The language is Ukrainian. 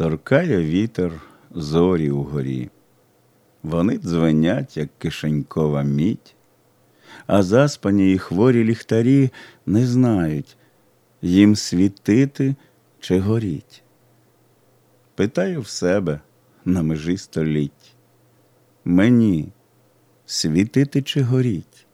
торкає вітер зорі угорі. Вони дзвенять, як кишенькова мідь, а заспані і хворі ліхтарі не знають, їм світити чи горіть. Питаю в себе на межі століть. Мені світити чи горіть?